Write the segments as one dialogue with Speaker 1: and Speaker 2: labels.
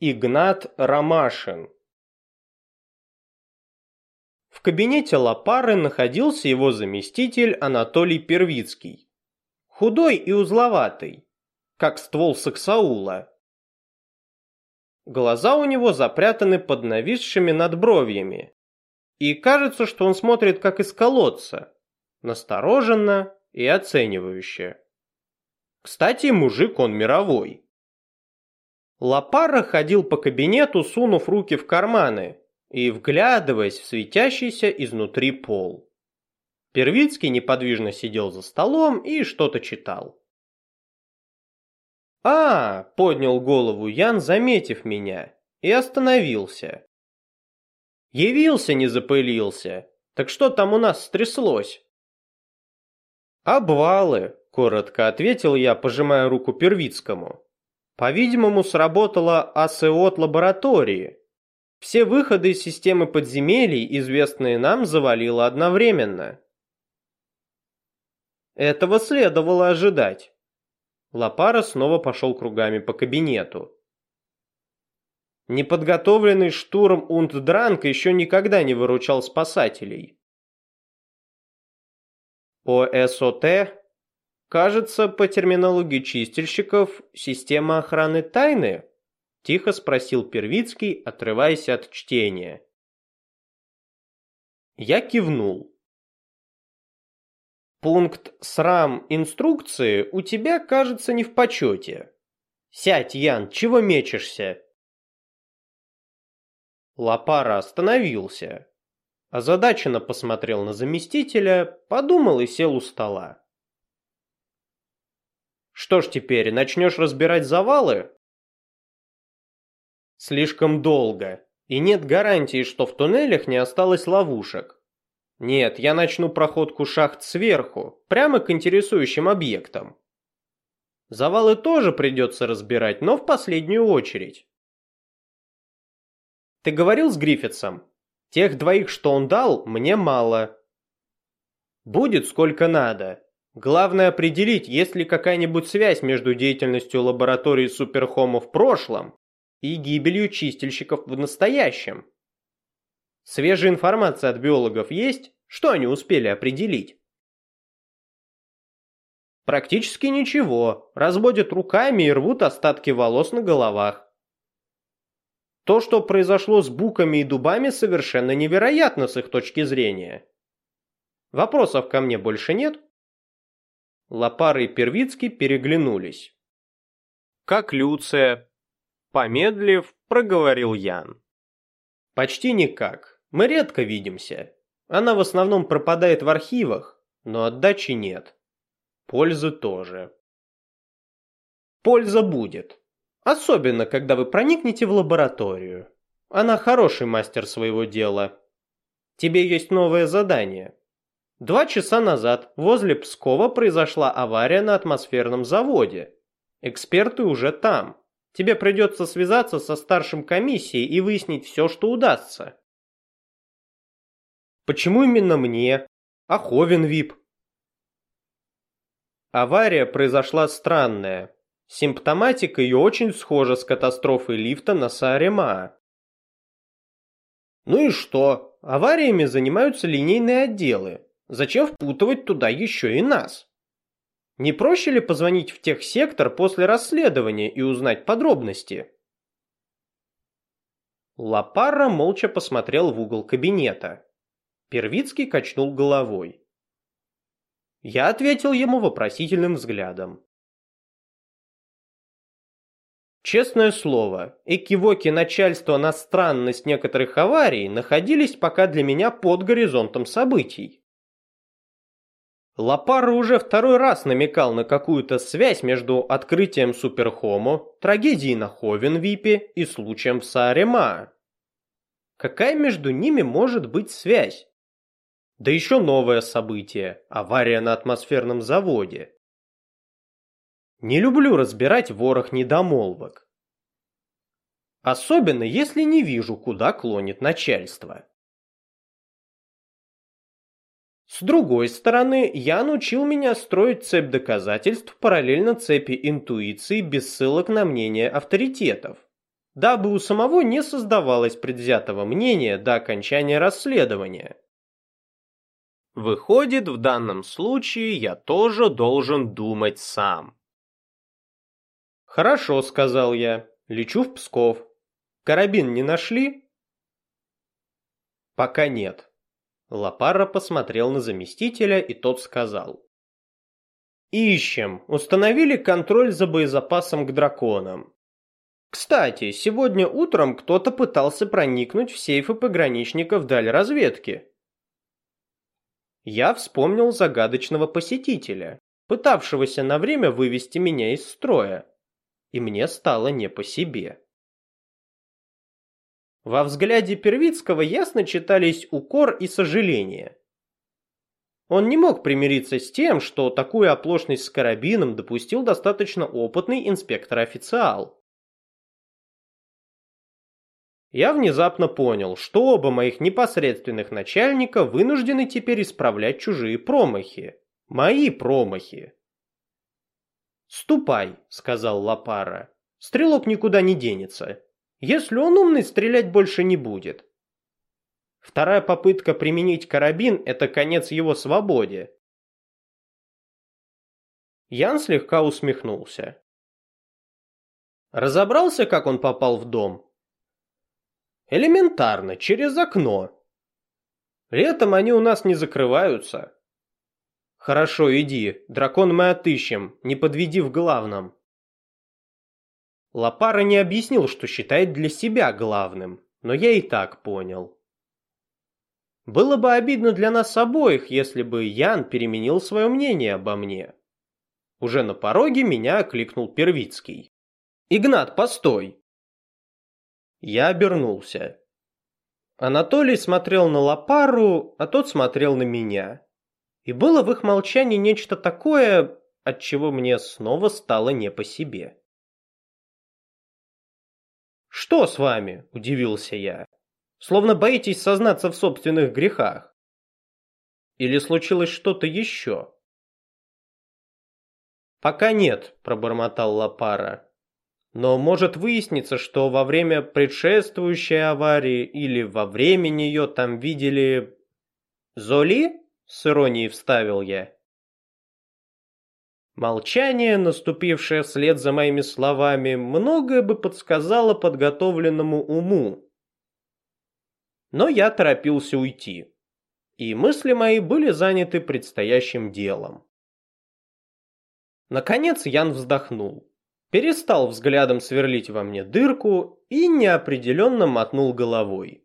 Speaker 1: Игнат Ромашин В кабинете Лапары находился его заместитель Анатолий Первицкий. Худой и узловатый, как ствол саксаула. Глаза у него запрятаны под нависшими надбровьями. И кажется, что он смотрит как из колодца, настороженно и оценивающе. Кстати, мужик он мировой. Лапара ходил по кабинету, сунув руки в карманы и вглядываясь в светящийся изнутри пол. Первицкий неподвижно сидел за столом и что-то читал. «А!» — поднял голову Ян, заметив меня, и остановился. «Явился, не запылился. Так что там у нас стряслось?» «Обвалы», — коротко ответил я, пожимая руку Первицкому. По-видимому, сработала АСОТ лаборатории. Все выходы из системы подземелий, известные нам, завалило одновременно. Этого следовало ожидать. Лапара снова пошел кругами по кабинету. Неподготовленный штурм Унддранг еще никогда не выручал спасателей. По СОТ Кажется, по терминологии чистильщиков, система охраны тайны? Тихо спросил Первицкий, отрываясь от чтения. Я кивнул. Пункт «Срам инструкции» у тебя, кажется, не в почете. Сядь, Ян, чего мечешься? Лапара остановился. Озадаченно посмотрел на заместителя, подумал и сел у стола. Что ж теперь, начнешь разбирать завалы? Слишком долго, и нет гарантии, что в туннелях не осталось ловушек. Нет, я начну проходку шахт сверху, прямо к интересующим объектам. Завалы тоже придется разбирать, но в последнюю очередь. Ты говорил с Гриффитсом? Тех двоих, что он дал, мне мало. Будет сколько надо. Главное определить, есть ли какая-нибудь связь между деятельностью лаборатории Суперхома в прошлом и гибелью чистильщиков в настоящем. Свежая информация от биологов есть? Что они успели определить? Практически ничего. Разводят руками и рвут остатки волос на головах. То, что произошло с буками и дубами, совершенно невероятно с их точки зрения. Вопросов ко мне больше нет? Лопара и Первицкий переглянулись. «Как Люция?» Помедлив, проговорил Ян. «Почти никак. Мы редко видимся. Она в основном пропадает в архивах, но отдачи нет. Пользы тоже. Польза будет. Особенно, когда вы проникнете в лабораторию. Она хороший мастер своего дела. Тебе есть новое задание. Два часа назад возле Пскова произошла авария на атмосферном заводе. Эксперты уже там. Тебе придется связаться со старшим комиссией и выяснить все, что удастся. Почему именно мне? А ВИП? Авария произошла странная. Симптоматика ее очень схожа с катастрофой лифта на Саарема. Ну и что? Авариями занимаются линейные отделы. Зачем впутывать туда еще и нас? Не проще ли позвонить в техсектор после расследования и узнать подробности? Лапара молча посмотрел в угол кабинета. Первицкий качнул головой. Я ответил ему вопросительным взглядом. Честное слово, экивоки начальства на странность некоторых аварий находились пока для меня под горизонтом событий. Лапара уже второй раз намекал на какую-то связь между открытием Суперхомо, трагедией на Ховенвипе и случаем в Саарема. Какая между ними может быть связь? Да еще новое событие – авария на атмосферном заводе. Не люблю разбирать ворох недомолвок. Особенно, если не вижу, куда клонит начальство. С другой стороны, Ян учил меня строить цепь доказательств параллельно цепи интуиции без ссылок на мнение авторитетов. дабы у самого не создавалось предвзятого мнения до окончания расследования. Выходит, в данном случае я тоже должен думать сам. «Хорошо», — сказал я, — «лечу в Псков. Карабин не нашли?» «Пока нет». Лапара посмотрел на заместителя, и тот сказал. «Ищем. Установили контроль за боезапасом к драконам. Кстати, сегодня утром кто-то пытался проникнуть в сейфы пограничников даль разведки. Я вспомнил загадочного посетителя, пытавшегося на время вывести меня из строя, и мне стало не по себе. Во взгляде Первицкого ясно читались укор и сожаление. Он не мог примириться с тем, что такую оплошность с карабином допустил достаточно опытный инспектор-официал. Я внезапно понял, что оба моих непосредственных начальника вынуждены теперь исправлять чужие промахи. Мои промахи. «Ступай», — сказал Лапара. «Стрелок никуда не денется. Если он умный, стрелять больше не будет». Вторая попытка применить карабин – это конец его свободе. Ян слегка усмехнулся. Разобрался, как он попал в дом? Элементарно, через окно. Летом они у нас не закрываются. Хорошо, иди, дракон мы отыщем, не подведи в главном. Лапара не объяснил, что считает для себя главным, но я и так понял. Было бы обидно для нас обоих, если бы Ян переменил свое мнение обо мне. Уже на пороге меня окликнул Первицкий. «Игнат, постой!» Я обернулся. Анатолий смотрел на Лапару, а тот смотрел на меня. И было в их молчании нечто такое, от чего мне снова стало не по себе. «Что с вами?» – удивился я. «Словно боитесь сознаться в собственных грехах. Или случилось что-то еще?» «Пока нет», – пробормотал Лапара. Но может выясниться, что во время предшествующей аварии или во время нее там видели... Золи? С иронией вставил я. Молчание, наступившее вслед за моими словами, многое бы подсказало подготовленному уму. Но я торопился уйти, и мысли мои были заняты предстоящим делом. Наконец Ян вздохнул перестал взглядом сверлить во мне дырку и неопределенно мотнул головой.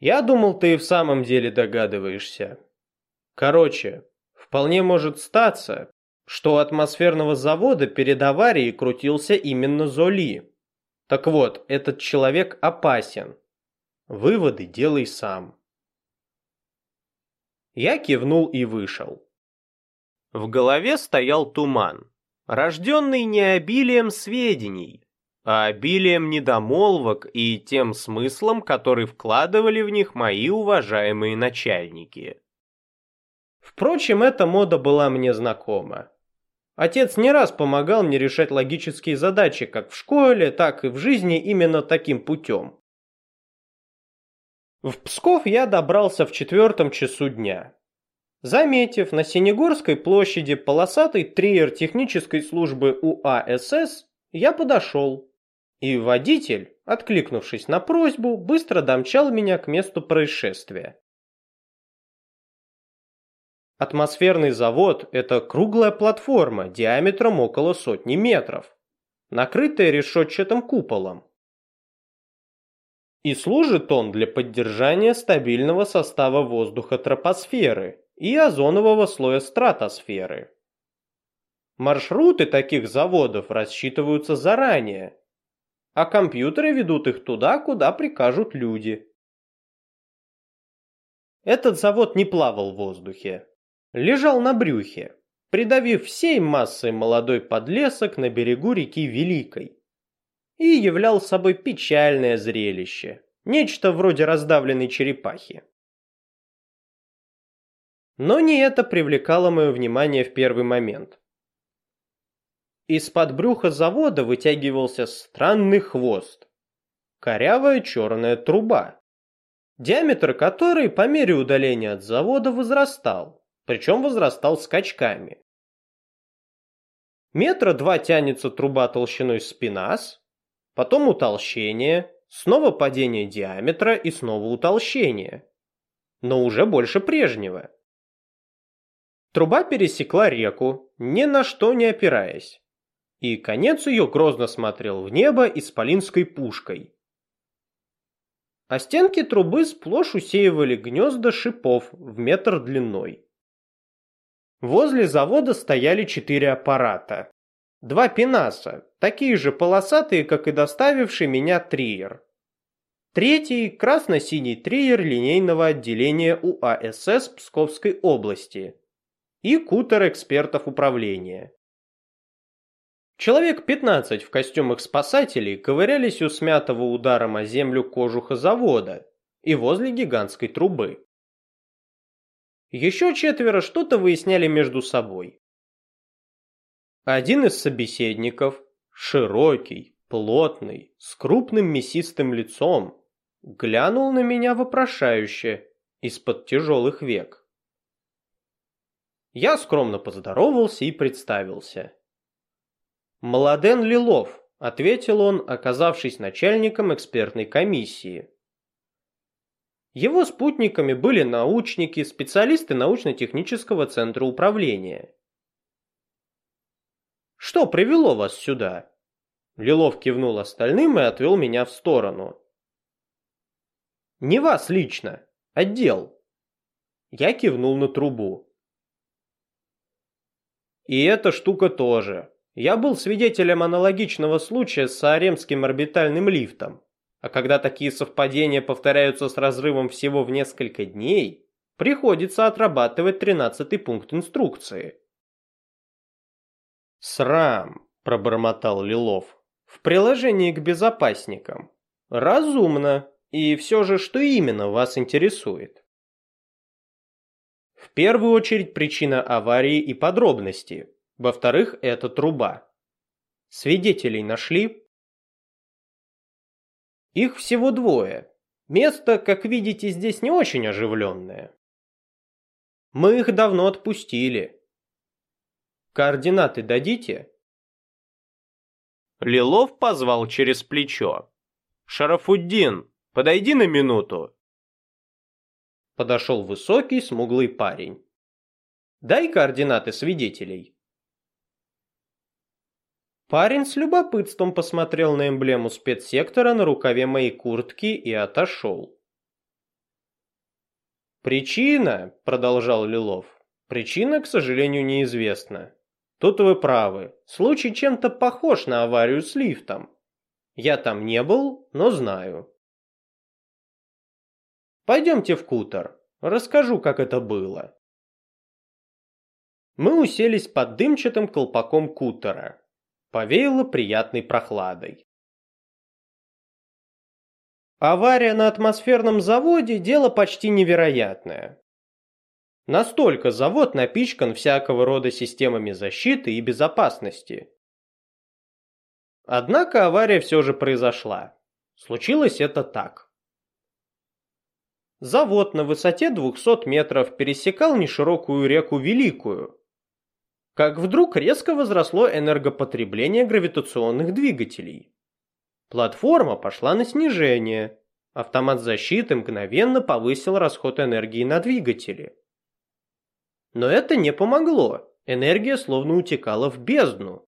Speaker 1: Я думал, ты и в самом деле догадываешься. Короче, вполне может статься, что у атмосферного завода перед аварией крутился именно Золи. Так вот, этот человек опасен. Выводы делай сам. Я кивнул и вышел. В голове стоял туман рожденный не обилием сведений, а обилием недомолвок и тем смыслом, который вкладывали в них мои уважаемые начальники. Впрочем, эта мода была мне знакома. Отец не раз помогал мне решать логические задачи как в школе, так и в жизни именно таким путем. В Псков я добрался в четвертом часу дня. Заметив на Синегорской площади полосатый триер технической службы УАСС, я подошел. И водитель, откликнувшись на просьбу, быстро домчал меня к месту происшествия. Атмосферный завод – это круглая платформа диаметром около сотни метров, накрытая решетчатым куполом. И служит он для поддержания стабильного состава воздуха тропосферы и озонового слоя стратосферы. Маршруты таких заводов рассчитываются заранее, а компьютеры ведут их туда, куда прикажут люди. Этот завод не плавал в воздухе, лежал на брюхе, придавив всей массой молодой подлесок на берегу реки Великой, и являл собой печальное зрелище, нечто вроде раздавленной черепахи. Но не это привлекало мое внимание в первый момент. Из-под брюха завода вытягивался странный хвост. Корявая черная труба, диаметр которой по мере удаления от завода возрастал, причем возрастал скачками. Метра два тянется труба толщиной спинас, потом утолщение, снова падение диаметра и снова утолщение. Но уже больше прежнего. Труба пересекла реку, ни на что не опираясь и конец ее грозно смотрел в небо исполинской пушкой. А стенки трубы сплошь усеивали гнезда шипов в метр длиной. Возле завода стояли четыре аппарата. Два пенаса, такие же полосатые, как и доставивший меня триер. Третий – красно-синий триер линейного отделения УАСС Псковской области и кутер экспертов управления. Человек 15 в костюмах спасателей ковырялись у смятого ударом о землю кожуха завода и возле гигантской трубы. Еще четверо что-то выясняли между собой. Один из собеседников, широкий, плотный, с крупным мясистым лицом, глянул на меня вопрошающе из-под тяжелых век. Я скромно поздоровался и представился. «Младен Лилов», — ответил он, оказавшись начальником экспертной комиссии. Его спутниками были научники, специалисты научно-технического центра управления. «Что привело вас сюда?» Лилов кивнул остальным и отвел меня в сторону. «Не вас лично, отдел». Я кивнул на трубу. «И эта штука тоже», я был свидетелем аналогичного случая с Сааремским орбитальным лифтом. А когда такие совпадения повторяются с разрывом всего в несколько дней, приходится отрабатывать тринадцатый пункт инструкции. «Срам», – пробормотал Лилов, – «в приложении к безопасникам. Разумно. И все же, что именно вас интересует?» В первую очередь причина аварии и подробности, во-вторых, это труба. Свидетелей нашли? Их всего двое. Место, как видите, здесь не очень оживленное. Мы их давно отпустили. Координаты дадите? Лилов позвал через плечо. «Шарафуддин, подойди на минуту!» Подошел высокий, смуглый парень. «Дай координаты свидетелей». Парень с любопытством посмотрел на эмблему спецсектора на рукаве моей куртки и отошел. «Причина», — продолжал Лилов, — «причина, к сожалению, неизвестна. Тут вы правы, случай чем-то похож на аварию с лифтом. Я там не был, но знаю». «Пойдемте в кутер, расскажу, как это было». Мы уселись под дымчатым колпаком кутера, Повеяло приятной прохладой. Авария на атмосферном заводе – дело почти невероятное. Настолько завод напичкан всякого рода системами защиты и безопасности. Однако авария все же произошла. Случилось это так. Завод на высоте 200 метров пересекал неширокую реку Великую, как вдруг резко возросло энергопотребление гравитационных двигателей. Платформа пошла на снижение. Автомат защиты мгновенно повысил расход энергии на двигатели. Но это не помогло. Энергия словно утекала в бездну.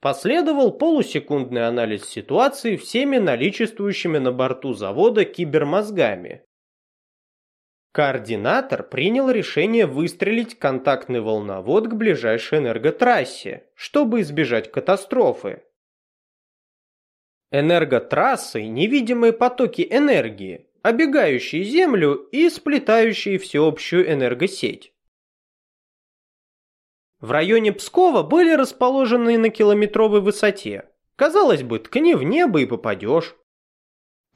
Speaker 1: Последовал полусекундный анализ ситуации всеми наличествующими на борту завода кибермозгами, Координатор принял решение выстрелить контактный волновод к ближайшей энерготрассе, чтобы избежать катастрофы. Энерготрассы – невидимые потоки энергии, обегающие Землю и сплетающие всеобщую энергосеть. В районе Пскова были расположены на километровой высоте. Казалось бы, ткни в небо и попадешь.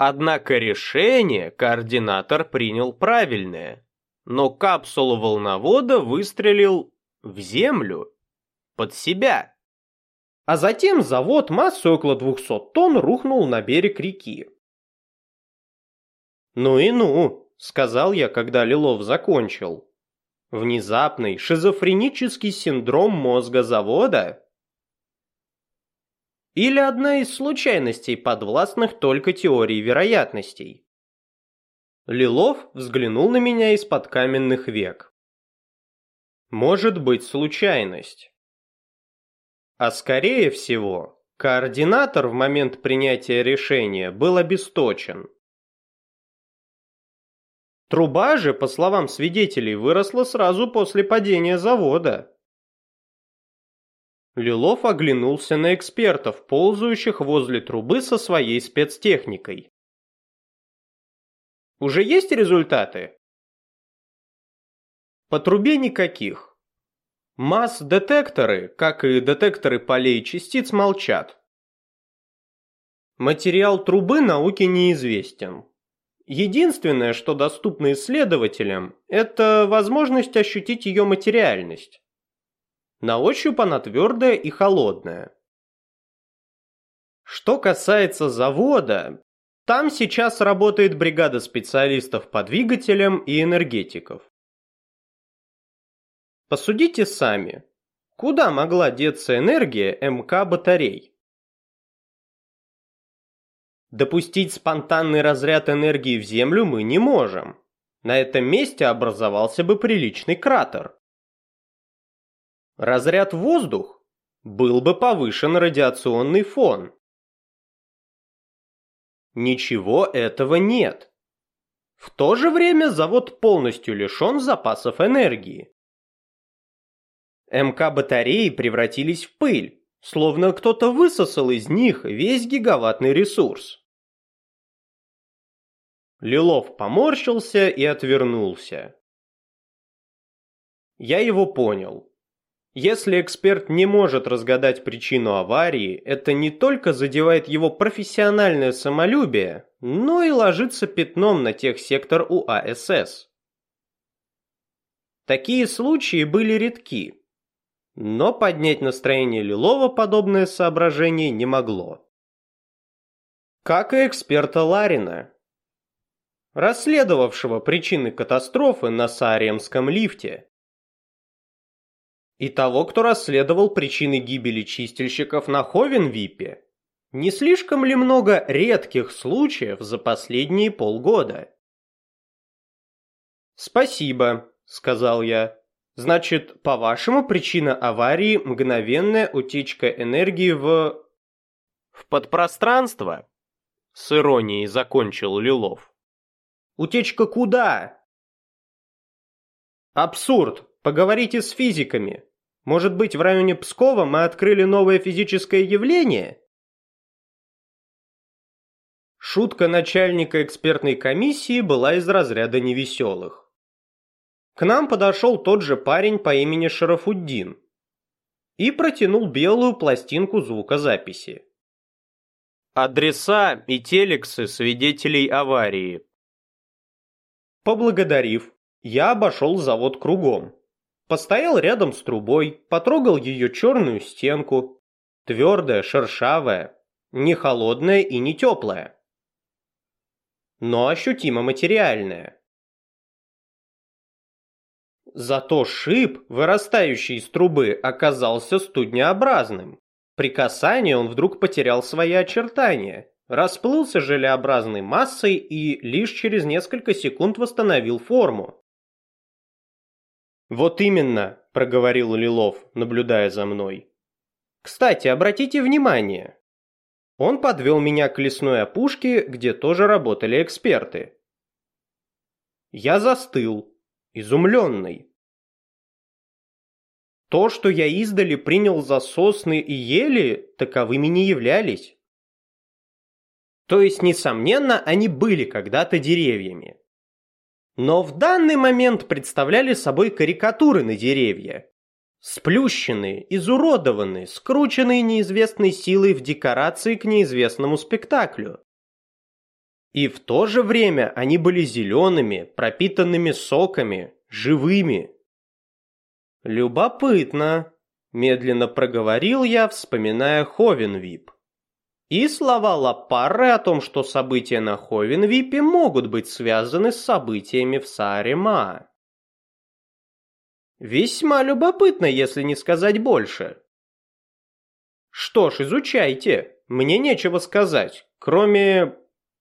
Speaker 1: Однако решение координатор принял правильное, но капсулу волновода выстрелил в землю, под себя. А затем завод массой около 200 тонн рухнул на берег реки. «Ну и ну», — сказал я, когда Лилов закончил. «Внезапный шизофренический синдром мозга завода?» Или одна из случайностей, подвластных только теории вероятностей? Лилов взглянул на меня из-под каменных век. Может быть случайность. А скорее всего, координатор в момент принятия решения был обесточен. Труба же, по словам свидетелей, выросла сразу после падения завода. Лилов оглянулся на экспертов, ползающих возле трубы со своей спецтехникой. Уже есть результаты? По трубе никаких. Масс-детекторы, как и детекторы полей частиц, молчат. Материал трубы науке неизвестен. Единственное, что доступно исследователям, это возможность ощутить ее материальность. На ощупь она твердая и холодная. Что касается завода, там сейчас работает бригада специалистов по двигателям и энергетиков. Посудите сами, куда могла деться энергия МК батарей? Допустить спонтанный разряд энергии в Землю мы не можем. На этом месте образовался бы приличный кратер. Разряд воздух был бы повышен радиационный фон. Ничего этого нет. В то же время завод полностью лишен запасов энергии. МК-батареи превратились в пыль, словно кто-то высосал из них весь гигаваттный ресурс. Лилов поморщился и отвернулся. Я его понял. Если эксперт не может разгадать причину аварии, это не только задевает его профессиональное самолюбие, но и ложится пятном на техсектор УАСС. Такие случаи были редки, но поднять настроение Лилова подобное соображение не могло. Как и эксперта Ларина, расследовавшего причины катастрофы на Сааремском лифте и того, кто расследовал причины гибели чистильщиков на Ховенвипе. Не слишком ли много редких случаев за последние полгода? «Спасибо», — сказал я. «Значит, по-вашему, причина аварии — мгновенная утечка энергии в...» «В подпространство?» — с иронией закончил Лилов. «Утечка куда?» «Абсурд! Поговорите с физиками!» Может быть, в районе Пскова мы открыли новое физическое явление? Шутка начальника экспертной комиссии была из разряда невеселых. К нам подошел тот же парень по имени Шарафуддин и протянул белую пластинку звукозаписи. Адреса и телексы свидетелей аварии. Поблагодарив, я обошел завод кругом. Постоял рядом с трубой, потрогал ее черную стенку. Твердая, шершавая, не холодная и не теплая. Но ощутимо материальная. Зато шип, вырастающий из трубы, оказался студнеобразным. При касании он вдруг потерял свои очертания, расплылся желеобразной массой и лишь через несколько секунд восстановил форму. «Вот именно», – проговорил Лилов, наблюдая за мной. «Кстати, обратите внимание». Он подвел меня к лесной опушке, где тоже работали эксперты. Я застыл, изумленный. То, что я издали принял за сосны и ели, таковыми не являлись. То есть, несомненно, они были когда-то деревьями но в данный момент представляли собой карикатуры на деревья. Сплющенные, изуродованные, скрученные неизвестной силой в декорации к неизвестному спектаклю. И в то же время они были зелеными, пропитанными соками, живыми. Любопытно. Медленно проговорил я, вспоминая Ховенвип. И слова Лапарры о том, что события на Ховенвипе могут быть связаны с событиями в Саарема. Весьма любопытно, если не сказать больше. Что ж, изучайте. Мне нечего сказать, кроме...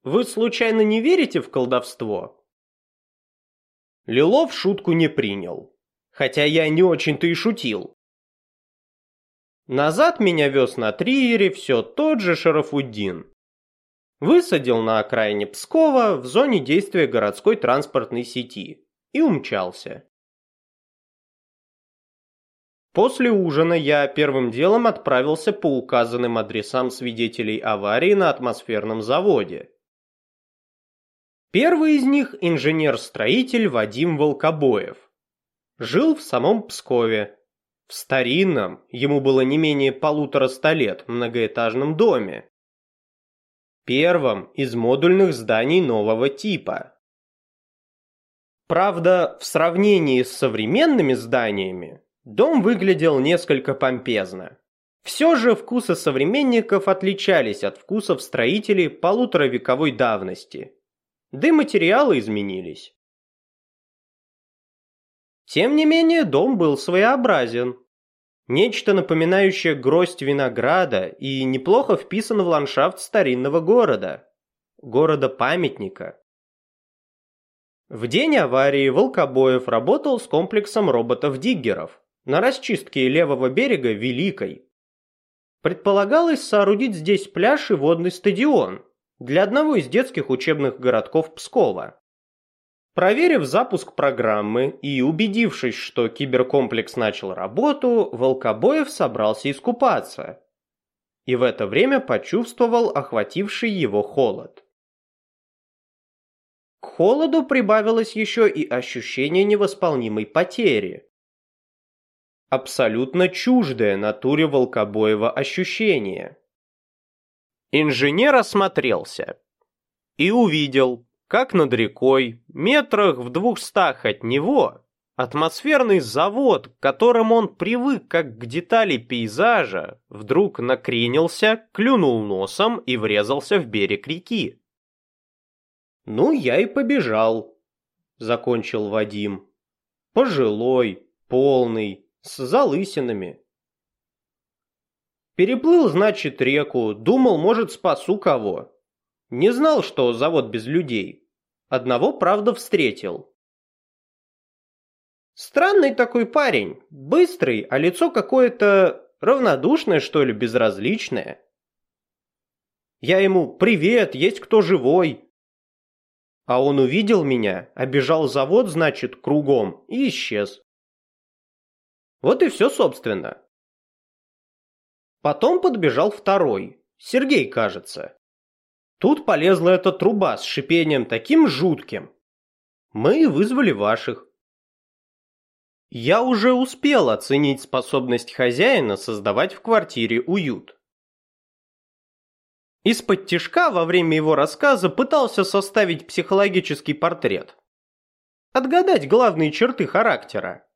Speaker 1: Вы случайно не верите в колдовство? Лилов шутку не принял. Хотя я не очень-то и шутил. Назад меня вез на триере все тот же Шарафуддин. Высадил на окраине Пскова в зоне действия городской транспортной сети и умчался. После ужина я первым делом отправился по указанным адресам свидетелей аварии на атмосферном заводе. Первый из них – инженер-строитель Вадим Волкобоев. Жил в самом Пскове, в старинном, ему было не менее полутора ста лет, многоэтажном доме. Первом из модульных зданий нового типа. Правда, в сравнении с современными зданиями, дом выглядел несколько помпезно. Все же вкусы современников отличались от вкусов строителей полуторавековой давности. Да и материалы изменились. Тем не менее, дом был своеобразен. Нечто напоминающее гроздь винограда и неплохо вписан в ландшафт старинного города. Города-памятника. В день аварии Волкобоев работал с комплексом роботов-диггеров на расчистке левого берега Великой. Предполагалось соорудить здесь пляж и водный стадион для одного из детских учебных городков Пскова. Проверив запуск программы и убедившись, что киберкомплекс начал работу, Волкобоев собрался искупаться. И в это время почувствовал охвативший его холод. К холоду прибавилось еще и ощущение невосполнимой потери. Абсолютно чуждое натуре Волкобоева ощущение. Инженер осмотрелся и увидел, как над рекой, метрах в двухстах от него, атмосферный завод, к которому он привык как к детали пейзажа, вдруг накренился, клюнул носом и врезался в берег реки. «Ну, я и побежал», — закончил Вадим. «Пожилой, полный, с залысинами». Переплыл, значит, реку, думал, может, спасу кого. Не знал, что завод без людей. Одного, правда, встретил. Странный такой парень, быстрый, а лицо какое-то равнодушное, что ли, безразличное. Я ему «Привет, есть кто живой?» А он увидел меня, обежал завод, значит, кругом и исчез. Вот и все, собственно. Потом подбежал второй, Сергей, кажется. Тут полезла эта труба с шипением таким жутким. Мы вызвали ваших. Я уже успел оценить способность хозяина создавать в квартире уют. Из-под тишка во время его рассказа пытался составить психологический портрет. Отгадать главные черты характера.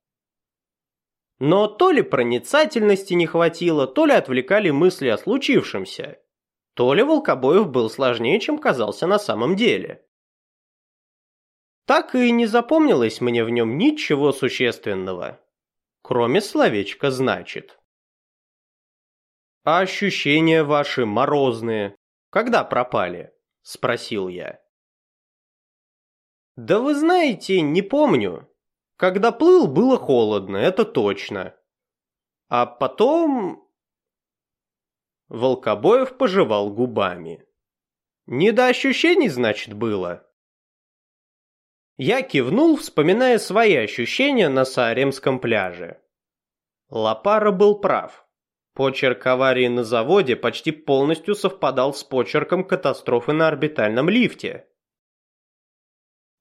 Speaker 1: Но то ли проницательности не хватило, то ли отвлекали мысли о случившемся, то ли Волкобоев был сложнее, чем казался на самом деле. Так и не запомнилось мне в нем ничего существенного, кроме словечка «значит». «А ощущения ваши морозные, когда пропали?» – спросил я. «Да вы знаете, не помню. Когда плыл, было холодно, это точно. А потом Волкобоев пожевал губами. «Не до ощущений, значит, было?» Я кивнул, вспоминая свои ощущения на Сааремском пляже. Лапара был прав. Почерк аварии на заводе почти полностью совпадал с почерком катастрофы на орбитальном лифте.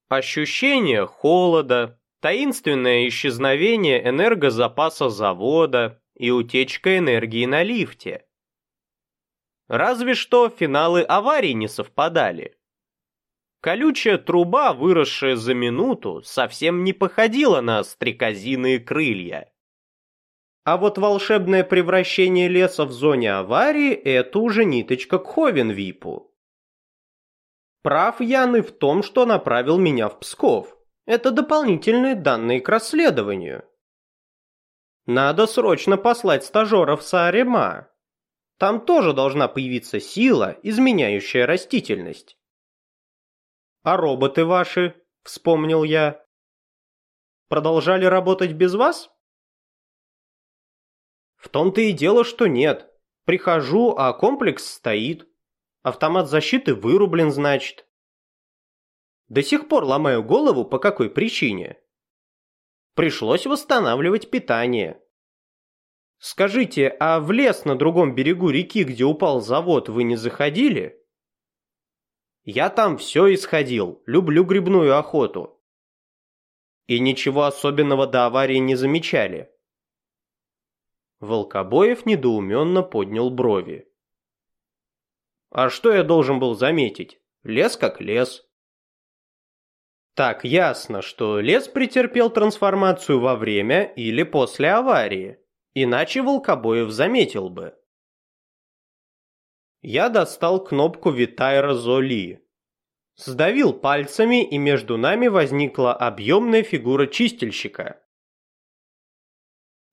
Speaker 1: Ощущение холода, таинственное исчезновение энергозапаса завода и утечка энергии на лифте. Разве что финалы аварий не совпадали. Колючая труба, выросшая за минуту, совсем не походила на стрекозиные крылья. А вот волшебное превращение леса в зоне аварии – это уже ниточка к Ховенвипу. Прав Ян и в том, что направил меня в Псков. Это дополнительные данные к расследованию. Надо срочно послать стажеров в Саарема. Там тоже должна появиться сила, изменяющая растительность. «А роботы ваши?» – вспомнил я. «Продолжали работать без вас?» «В том-то и дело, что нет. Прихожу, а комплекс стоит. Автомат защиты вырублен, значит. До сих пор ломаю голову, по какой причине. Пришлось восстанавливать питание. Скажите, а в лес на другом берегу реки, где упал завод, вы не заходили? Я там все исходил, люблю грибную охоту. И ничего особенного до аварии не замечали. Волкобоев недоуменно поднял брови. А что я должен был заметить? Лес как лес. Так, ясно, что лес претерпел трансформацию во время или после аварии. Иначе Волкобоев заметил бы. Я достал кнопку Витайра Золи. Сдавил пальцами, и между нами возникла объемная фигура чистильщика.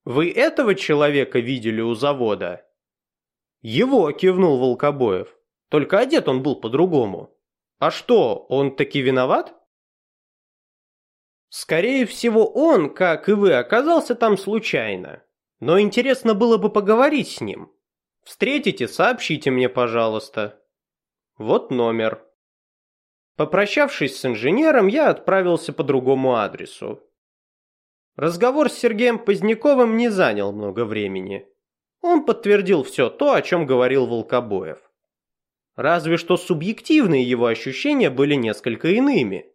Speaker 1: «Вы этого человека видели у завода?» «Его», — кивнул Волкобоев. «Только одет он был по-другому. А что, он таки виноват?» «Скорее всего, он, как и вы, оказался там случайно. Но интересно было бы поговорить с ним. Встретите, сообщите мне, пожалуйста. Вот номер. Попрощавшись с инженером, я отправился по другому адресу. Разговор с Сергеем Поздняковым не занял много времени. Он подтвердил все то, о чем говорил Волкобоев. Разве что субъективные его ощущения были несколько иными.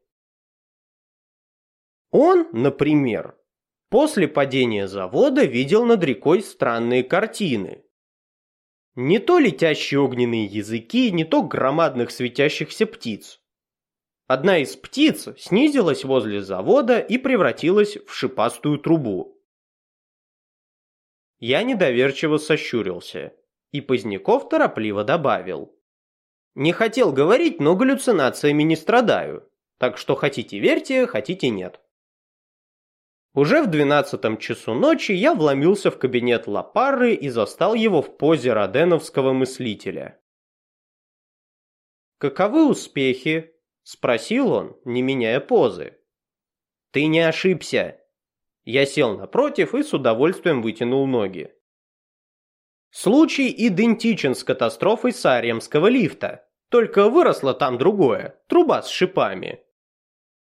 Speaker 1: Он, например, После падения завода видел над рекой странные картины. Не то летящие огненные языки, не то громадных светящихся птиц. Одна из птиц снизилась возле завода и превратилась в шипастую трубу. Я недоверчиво сощурился, и Поздняков торопливо добавил. Не хотел говорить, но галлюцинациями не страдаю, так что хотите верьте, хотите нет. Уже в двенадцатом часу ночи я вломился в кабинет Лапары и застал его в позе роденовского мыслителя. «Каковы успехи?» – спросил он, не меняя позы. «Ты не ошибся!» Я сел напротив и с удовольствием вытянул ноги. Случай идентичен с катастрофой Саремского лифта, только выросло там другое – труба с шипами.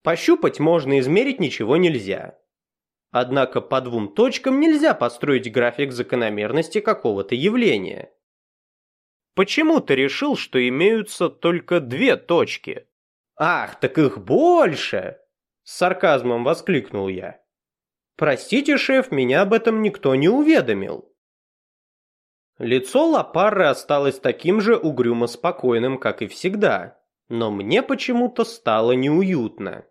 Speaker 1: Пощупать можно, измерить ничего нельзя. Однако по двум точкам нельзя построить график закономерности какого-то явления. Почему ты решил, что имеются только две точки? Ах, так их больше! С сарказмом воскликнул я. Простите, шеф, меня об этом никто не уведомил. Лицо Лапары осталось таким же угрюмо спокойным, как и всегда, но мне почему-то стало неуютно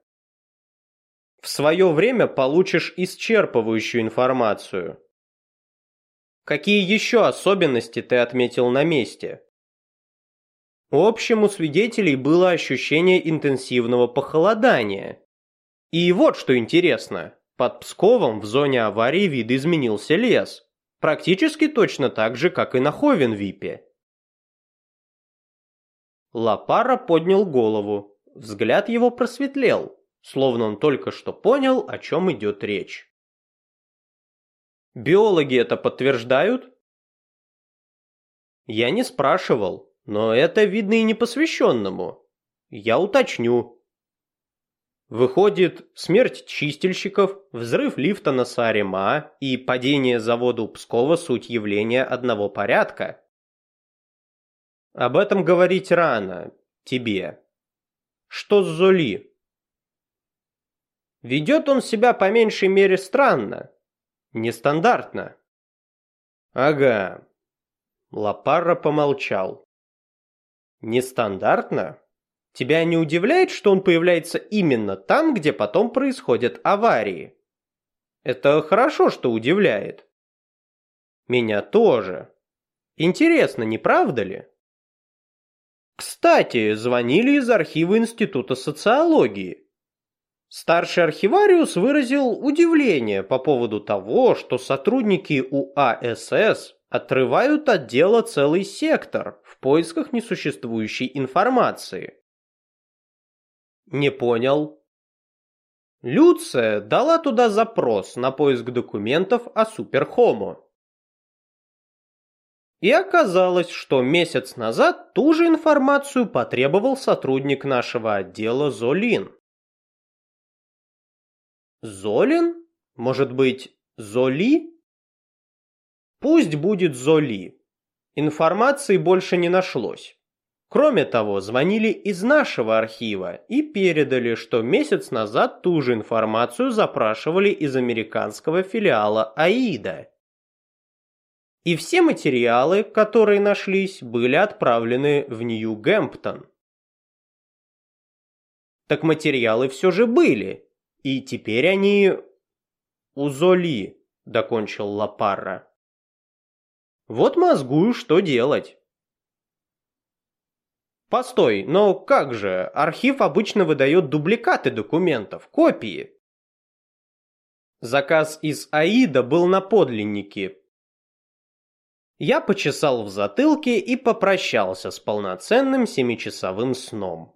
Speaker 1: в свое время получишь исчерпывающую информацию. Какие еще особенности ты отметил на месте? Общим у свидетелей было ощущение интенсивного похолодания. И вот что интересно, под Псковом в зоне аварии видоизменился лес. Практически точно так же, как и на Ховенвипе. Лапара поднял голову. Взгляд его просветлел словно он только что понял, о чем идет речь. Биологи это подтверждают? Я не спрашивал, но это видно и непосвященному. Я уточню. Выходит, смерть чистильщиков, взрыв лифта на Сарема и падение завода у Пскова суть явления одного порядка. Об этом говорить рано, тебе. Что с Золи? Ведет он себя по меньшей мере странно. Нестандартно. Ага. Лапарра помолчал. Нестандартно? Тебя не удивляет, что он появляется именно там, где потом происходят аварии? Это хорошо, что удивляет. Меня тоже. Интересно, не правда ли? Кстати, звонили из архива Института социологии. Старший архивариус выразил удивление по поводу того, что сотрудники УАСС отрывают от дела целый сектор в поисках несуществующей информации. Не понял. Люция дала туда запрос на поиск документов о Суперхомо. И оказалось, что месяц назад ту же информацию потребовал сотрудник нашего отдела Золин. Золин? Может быть, Золи? Пусть будет Золи. Информации больше не нашлось. Кроме того, звонили из нашего архива и передали, что месяц назад ту же информацию запрашивали из американского филиала АИДа. И все материалы, которые нашлись, были отправлены в Нью-Гэмптон. Так материалы все же были, и теперь они... у Золи, докончил Лапарра. Вот мозгую, что делать. Постой, но как же, архив обычно выдает дубликаты документов, копии. Заказ из АИДа был на подлиннике. Я почесал в затылке и попрощался с полноценным семичасовым сном.